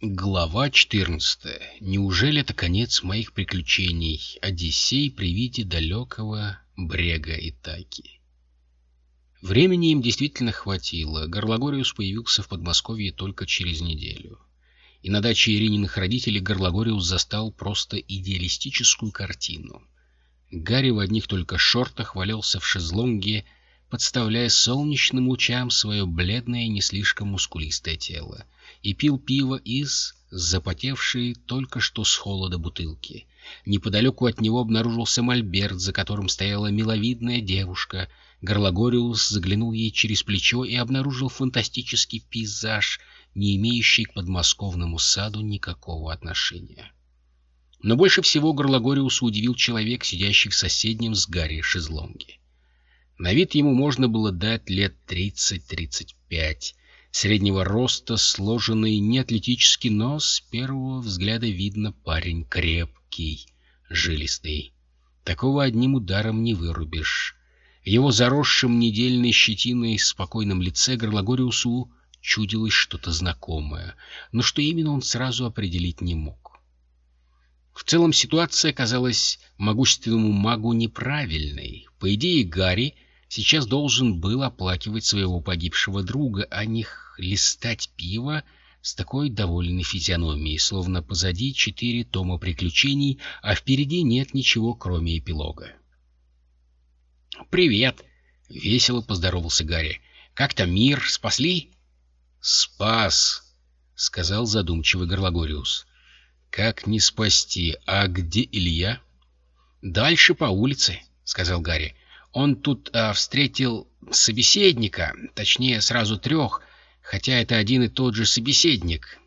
Глава 14. Неужели это конец моих приключений? Одиссей при виде далекого брега Итаки. Времени им действительно хватило. Горлагориус появился в Подмосковье только через неделю. И на даче Ирининых родителей Горлагориус застал просто идеалистическую картину. Гарри в одних только шортах валялся в шезлонге, подставляя солнечным лучам свое бледное и не слишком мускулистое тело — и пил пиво из запотевшей только что с холода бутылки. Неподалеку от него обнаружился мольберт, за которым стояла миловидная девушка. Горлагориус заглянул ей через плечо и обнаружил фантастический пейзаж, не имеющий к подмосковному саду никакого отношения. Но больше всего Горлагориусу удивил человек, сидящий в соседнем с Гарри шезлонге. На вид ему можно было дать лет тридцать-тридцать пять, среднего роста, сложенный, не атлетический, но с первого взгляда видно парень крепкий, жилистый. Такого одним ударом не вырубишь. Его заросшем недельной щетиной спокойном лице Горлагориусу чудилось что-то знакомое, но что именно он сразу определить не мог. В целом ситуация казалась могущественному магу неправильной. По идее, Гарри сейчас должен был оплакивать своего погибшего друга, а не листать пиво с такой довольной физиономией, словно позади четыре тома приключений, а впереди нет ничего, кроме эпилога. «Привет!» — весело поздоровался Гарри. «Как там мир? Спасли?» «Спас!» — сказал задумчивый Горлагориус. «Как не спасти? А где Илья?» «Дальше по улице», — сказал Гарри. Он тут а, встретил собеседника, точнее, сразу трех, хотя это один и тот же собеседник.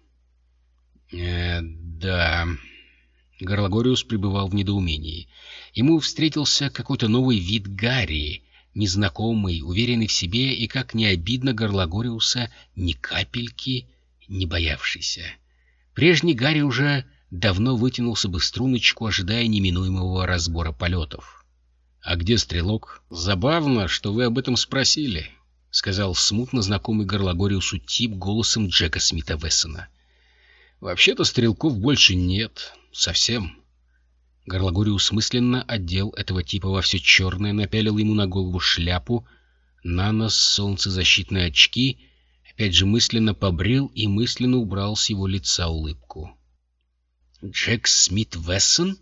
Э, да. Горлагориус пребывал в недоумении. Ему встретился какой-то новый вид Гарри, незнакомый, уверенный в себе и, как не обидно Горлагориуса, ни капельки не боявшийся. Прежний Гарри уже давно вытянулся бы в струночку, ожидая неминуемого разбора полетов. «А где стрелок?» «Забавно, что вы об этом спросили», — сказал смутно знакомый Горлагориусу тип голосом Джека Смита Вессона. «Вообще-то стрелков больше нет. Совсем». Горлагориус мысленно отдел этого типа во все черное, напялил ему на голову шляпу, на нос солнцезащитные очки, опять же мысленно побрил и мысленно убрал с его лица улыбку. «Джек Смит Вессон?»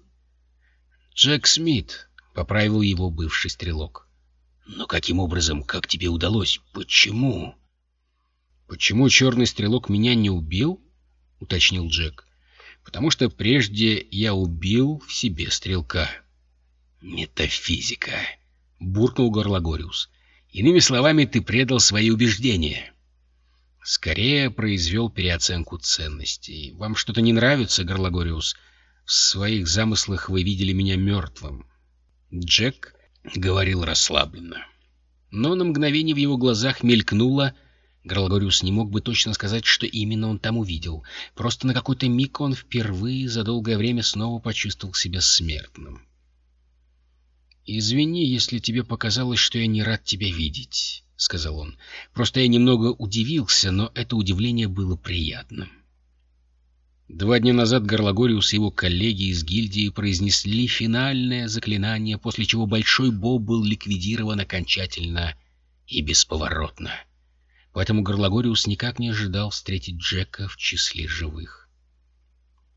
«Джек Смит», Поправил его бывший стрелок. «Но каким образом? Как тебе удалось? Почему?» «Почему черный стрелок меня не убил?» — уточнил Джек. «Потому что прежде я убил в себе стрелка». «Метафизика!» — буркнул Горлагориус. «Иными словами, ты предал свои убеждения». «Скорее произвел переоценку ценностей. Вам что-то не нравится, Горлагориус? В своих замыслах вы видели меня мертвым. Джек говорил расслабленно. Но на мгновение в его глазах мелькнуло... Гралгориус не мог бы точно сказать, что именно он там увидел. Просто на какой-то миг он впервые за долгое время снова почувствовал себя смертным. «Извини, если тебе показалось, что я не рад тебя видеть», — сказал он. «Просто я немного удивился, но это удивление было приятным». Два дня назад Горлагориус и его коллеги из гильдии произнесли финальное заклинание, после чего Большой Боб был ликвидирован окончательно и бесповоротно. Поэтому Горлагориус никак не ожидал встретить Джека в числе живых.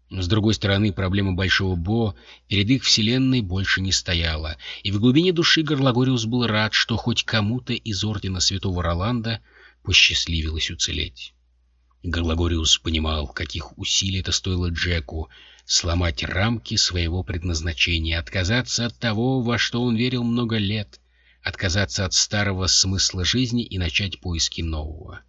С другой стороны, проблема Большого Бо перед их вселенной больше не стояла, и в глубине души Горлагориус был рад, что хоть кому-то из Ордена Святого Роланда посчастливилось уцелеть. Горлагориус понимал, каких усилий это стоило Джеку сломать рамки своего предназначения, отказаться от того, во что он верил много лет, отказаться от старого смысла жизни и начать поиски нового.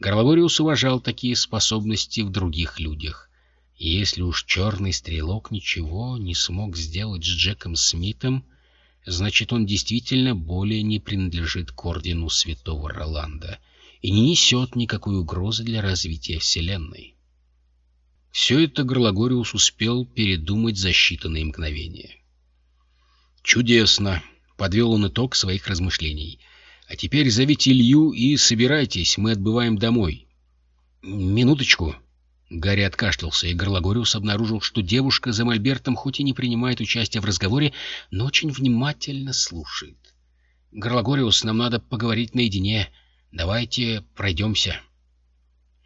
Горлагориус уважал такие способности в других людях. И если уж черный стрелок ничего не смог сделать с Джеком Смитом, значит, он действительно более не принадлежит к ордену святого Роланда — и не несет никакой угрозы для развития Вселенной. Все это Горлагориус успел передумать за считанные мгновения. «Чудесно!» — подвел он итог своих размышлений. «А теперь зовите Илью и собирайтесь, мы отбываем домой». «Минуточку!» Гарри откашлялся, и Горлагориус обнаружил, что девушка за мольбертом хоть и не принимает участия в разговоре, но очень внимательно слушает. «Горлагориус, нам надо поговорить наедине. Давайте пройдемся».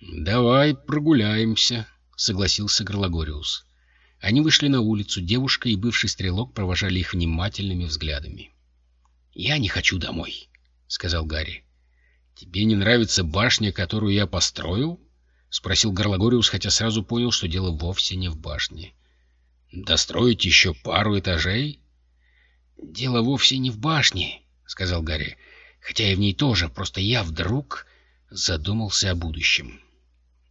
«Давай прогуляемся», — согласился Горлагориус. Они вышли на улицу, девушка и бывший стрелок провожали их внимательными взглядами. «Я не хочу домой», — сказал Гарри. «Тебе не нравится башня, которую я построил?» — спросил Горлагориус, хотя сразу понял, что дело вовсе не в башне. «Достроить еще пару этажей?» «Дело вовсе не в башне», — сказал Гарри. «Хотя и в ней тоже, просто я вдруг задумался о будущем».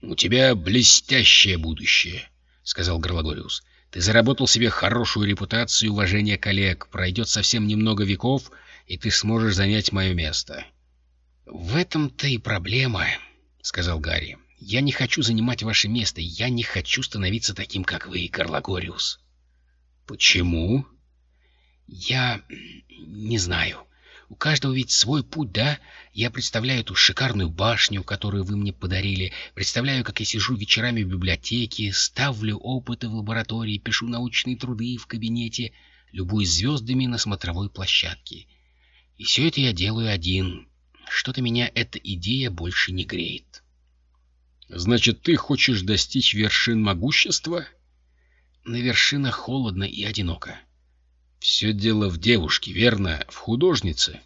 «У тебя блестящее будущее», — сказал Горлагориус. «Ты заработал себе хорошую репутацию и уважение коллег. Пройдет совсем немного веков, и ты сможешь занять мое место». «В этом-то и проблема», — сказал Гарри. Я не хочу занимать ваше место. Я не хочу становиться таким, как вы, Карлагориус. Почему? Я не знаю. У каждого ведь свой путь, да? Я представляю эту шикарную башню, которую вы мне подарили. Представляю, как я сижу вечерами в библиотеке, ставлю опыты в лаборатории, пишу научные труды в кабинете, любуюсь звездами на смотровой площадке. И все это я делаю один. Что-то меня эта идея больше не греет. Значит, ты хочешь достичь вершин могущества? На вершинах холодно и одиноко. Все дело в девушке, верно? В художнице?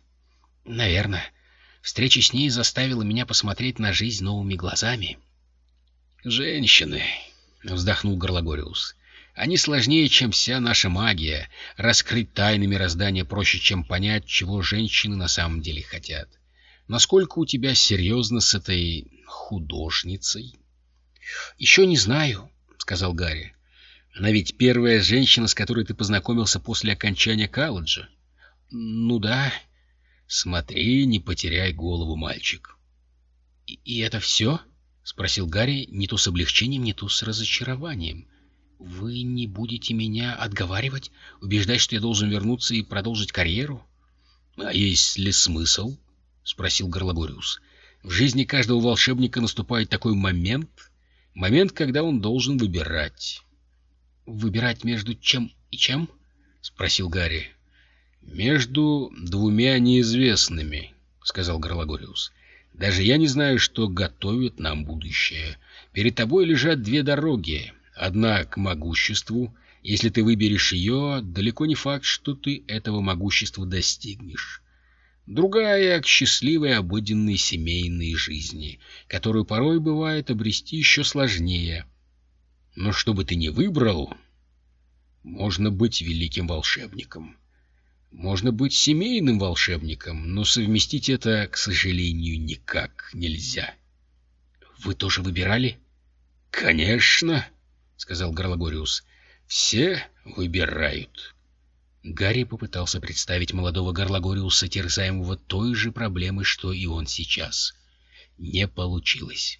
Наверное. Встреча с ней заставила меня посмотреть на жизнь новыми глазами. Женщины, вздохнул Горлагориус. Они сложнее, чем вся наша магия. Раскрыть тайны мироздания проще, чем понять, чего женщины на самом деле хотят. Насколько у тебя серьезно с этой художницей? — Еще не знаю, — сказал Гарри. — Она ведь первая женщина, с которой ты познакомился после окончания колледжа. — Ну да. — Смотри, не потеряй голову, мальчик. — И это все? — спросил Гарри не то с облегчением, не то с разочарованием. — Вы не будете меня отговаривать, убеждать, что я должен вернуться и продолжить карьеру? — А есть ли смысл? —— спросил Горлагориус. «В жизни каждого волшебника наступает такой момент, момент, когда он должен выбирать». «Выбирать между чем и чем?» — спросил Гарри. «Между двумя неизвестными», — сказал Горлагориус. «Даже я не знаю, что готовит нам будущее. Перед тобой лежат две дороги. Одна к могуществу. Если ты выберешь ее, далеко не факт, что ты этого могущества достигнешь другая — к счастливой обыденной семейной жизни, которую порой бывает обрести еще сложнее. Но что бы ты ни выбрал, можно быть великим волшебником. Можно быть семейным волшебником, но совместить это, к сожалению, никак нельзя. — Вы тоже выбирали? — Конечно, — сказал Горлагориус. — Все выбирают. Гарри попытался представить молодого Горлагориуса, терзаемого той же проблемой, что и он сейчас. Не получилось.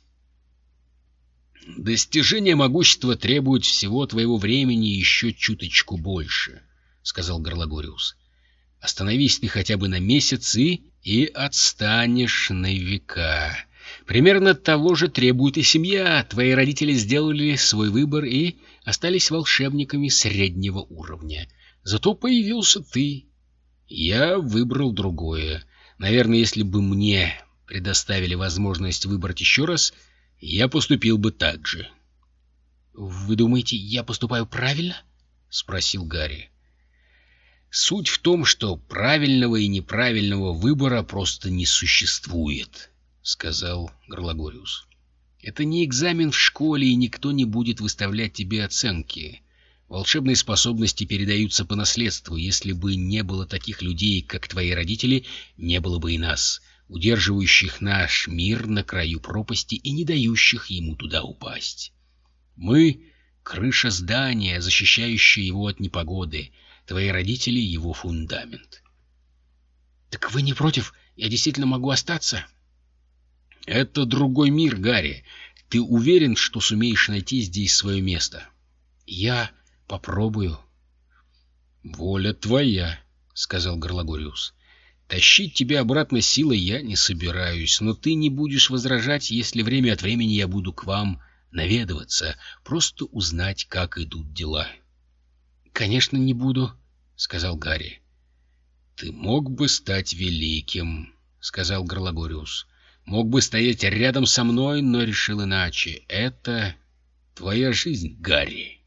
«Достижение могущества требует всего твоего времени еще чуточку больше», — сказал Горлагориус. «Остановись ты хотя бы на месяц и... и отстанешь на века. Примерно того же требует и семья. Твои родители сделали свой выбор и остались волшебниками среднего уровня». Зато появился ты. Я выбрал другое. Наверное, если бы мне предоставили возможность выбрать еще раз, я поступил бы так же. — Вы думаете, я поступаю правильно? — спросил Гарри. — Суть в том, что правильного и неправильного выбора просто не существует, — сказал Горлагориус. — Это не экзамен в школе, и никто не будет выставлять тебе оценки. Волшебные способности передаются по наследству. Если бы не было таких людей, как твои родители, не было бы и нас, удерживающих наш мир на краю пропасти и не дающих ему туда упасть. Мы — крыша здания, защищающая его от непогоды. Твои родители — его фундамент. — Так вы не против? Я действительно могу остаться? — Это другой мир, Гарри. Ты уверен, что сумеешь найти здесь свое место? — Я... Попробую. Воля твоя, сказал Горлагориус. Тащить тебя обратно силой я не собираюсь, но ты не будешь возражать, если время от времени я буду к вам наведываться, просто узнать, как идут дела. — Конечно, не буду, — сказал Гарри. — Ты мог бы стать великим, — сказал Горлагориус. — Мог бы стоять рядом со мной, но решил иначе. Это твоя жизнь, Гарри.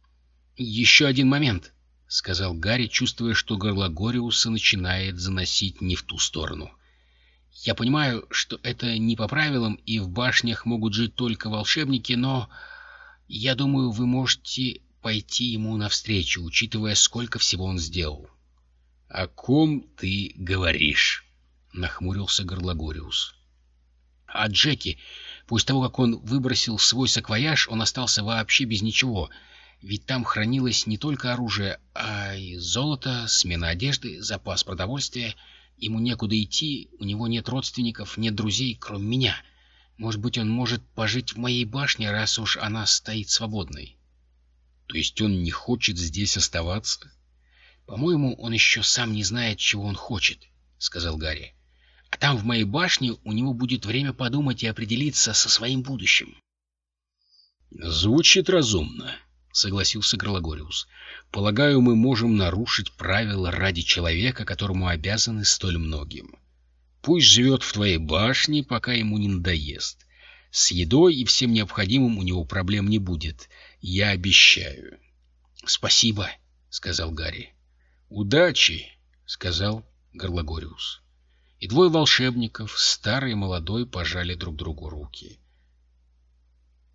— Еще один момент, — сказал Гарри, чувствуя, что Горлагориуса начинает заносить не в ту сторону. — я понимаю, что это не по правилам, и в башнях могут жить только волшебники, но я думаю, вы можете пойти ему навстречу, учитывая, сколько всего он сделал. — О ком ты говоришь? — нахмурился Горлагориус. — А Джеки, после того, как он выбросил свой саквояж, он остался вообще без ничего, ведь там хранилось не только оружие, а и золото, смена одежды, запас продовольствия — Ему некуда идти, у него нет родственников, нет друзей, кроме меня. Может быть, он может пожить в моей башне, раз уж она стоит свободной. То есть он не хочет здесь оставаться? По-моему, он еще сам не знает, чего он хочет, — сказал Гарри. А там, в моей башне, у него будет время подумать и определиться со своим будущим. Звучит разумно, — согласился Гролагориус. — Полагаю, мы можем нарушить правила ради человека, которому обязаны столь многим. Пусть живет в твоей башне, пока ему не надоест. С едой и всем необходимым у него проблем не будет. Я обещаю. — Спасибо, — сказал Гарри. — Удачи, — сказал Горлагориус. И двое волшебников, старый и молодой, пожали друг другу руки.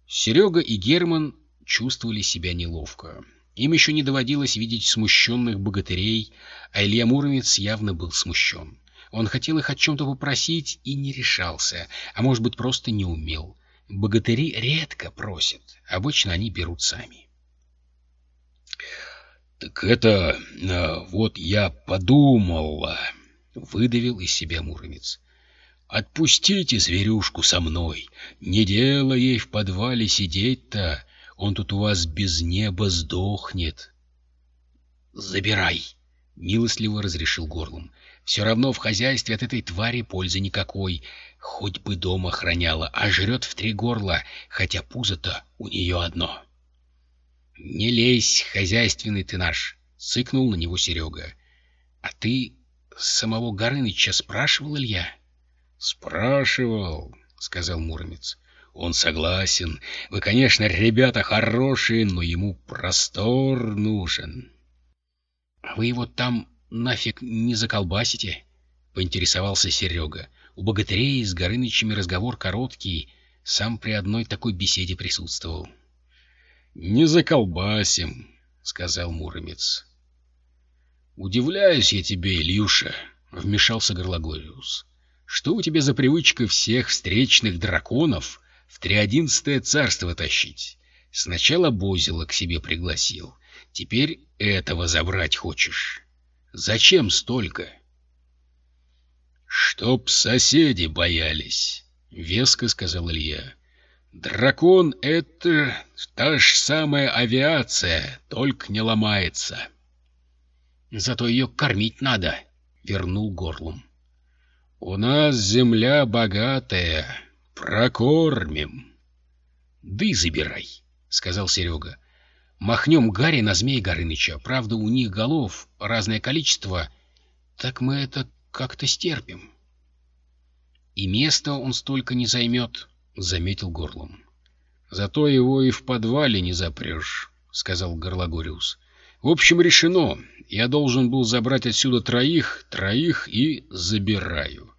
Серега и Герман чувствовали себя неловко. Им еще не доводилось видеть смущенных богатырей, а Илья Муромец явно был смущен. Он хотел их о чем-то попросить и не решался, а может быть просто не умел. Богатыри редко просят, обычно они берут сами. — Так это... А, вот я подумал... — выдавил из себя Муромец. — Отпустите зверюшку со мной. Не дело ей в подвале сидеть-то. Он тут у вас без неба сдохнет. — Забирай, — милостливо разрешил горлом. — Все равно в хозяйстве от этой твари пользы никакой. Хоть бы дома охраняла, а жрет в три горла, хотя пузо-то у нее одно. — Не лезь, хозяйственный ты наш, — цыкнул на него Серега. — А ты самого Горыныча спрашивал, Илья? — Спрашивал, — сказал Муромец. Он согласен. Вы, конечно, ребята хорошие, но ему простор нужен. — А вы его там нафиг не заколбасите? — поинтересовался Серега. У богатырей с Горынычами разговор короткий, сам при одной такой беседе присутствовал. — Не заколбасим, — сказал Муромец. — Удивляюсь я тебе, Ильюша, — вмешался Горлагориус. — Что у тебя за привычка всех встречных драконов в триодиннадцатое царство тащить. Сначала Бозила к себе пригласил, теперь этого забрать хочешь. Зачем столько? — Чтоб соседи боялись, — веско сказал Илья. — Дракон — это та же самая авиация, только не ломается. — Зато ее кормить надо, — вернул горлом. — У нас земля богатая, «Прокормим!» «Да и забирай», — сказал Серега. «Махнем Гарри на Змея Горыныча. Правда, у них голов разное количество. Так мы это как-то стерпим». «И место он столько не займет», — заметил горлом. «Зато его и в подвале не запрешь», — сказал Горлагориус. «В общем, решено. Я должен был забрать отсюда троих, троих и забираю.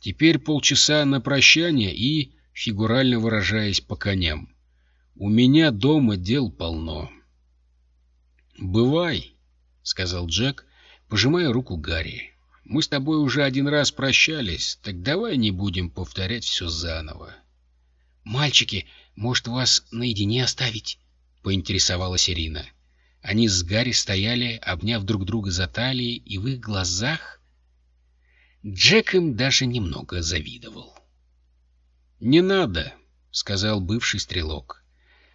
Теперь полчаса на прощание и, фигурально выражаясь, по коням. У меня дома дел полно. «Бывай», — сказал Джек, пожимая руку Гарри. «Мы с тобой уже один раз прощались, так давай не будем повторять все заново». «Мальчики, может, вас наедине оставить?» — поинтересовалась Ирина. Они с Гарри стояли, обняв друг друга за талии, и в их глазах Джек им даже немного завидовал. «Не надо», — сказал бывший стрелок.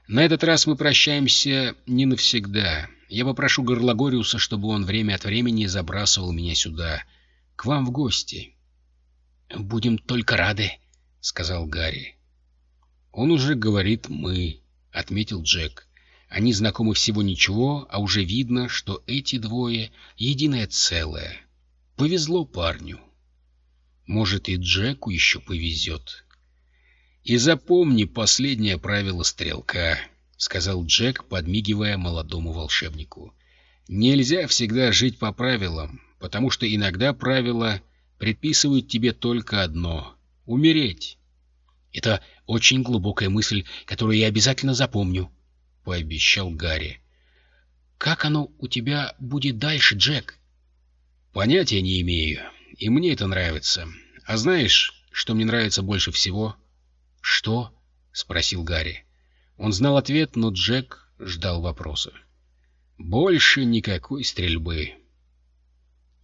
«На этот раз мы прощаемся не навсегда. Я попрошу Горлагориуса, чтобы он время от времени забрасывал меня сюда, к вам в гости». «Будем только рады», — сказал Гарри. Он уже говорит «мы», — отметил Джек. Они знакомы всего ничего, а уже видно, что эти двое — единое целое. Повезло парню. Может, и Джеку еще повезет. «И запомни последнее правило стрелка», — сказал Джек, подмигивая молодому волшебнику. «Нельзя всегда жить по правилам, потому что иногда правила предписывают тебе только одно — умереть». «Это очень глубокая мысль, которую я обязательно запомню», — пообещал Гарри. «Как оно у тебя будет дальше, Джек?» «Понятия не имею, и мне это нравится. А знаешь, что мне нравится больше всего?» «Что?» — спросил Гарри. Он знал ответ, но Джек ждал вопроса. «Больше никакой стрельбы».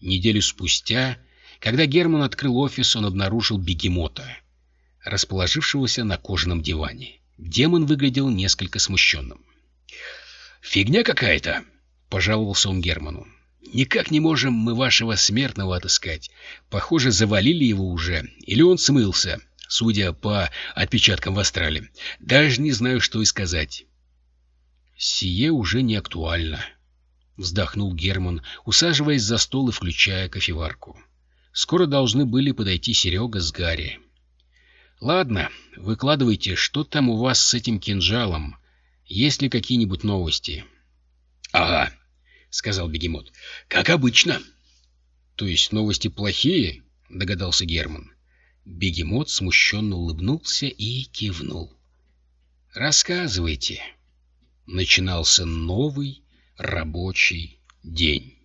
Неделю спустя, когда Герман открыл офис, он обнаружил бегемота, расположившегося на кожаном диване. Демон выглядел несколько смущенным. «Фигня какая-то!» — пожаловался он Герману. «Никак не можем мы вашего смертного отыскать. Похоже, завалили его уже, или он смылся, судя по отпечаткам в Астрале. Даже не знаю, что и сказать». «Сие уже не актуально», — вздохнул Герман, усаживаясь за стол и включая кофеварку. Скоро должны были подойти Серега с Гарри. «Ладно, выкладывайте, что там у вас с этим кинжалом, есть ли какие-нибудь новости? — Ага, — сказал бегемот. — Как обычно. — То есть новости плохие? — догадался Герман. Бегемот смущенно улыбнулся и кивнул. — Рассказывайте. Начинался новый рабочий день.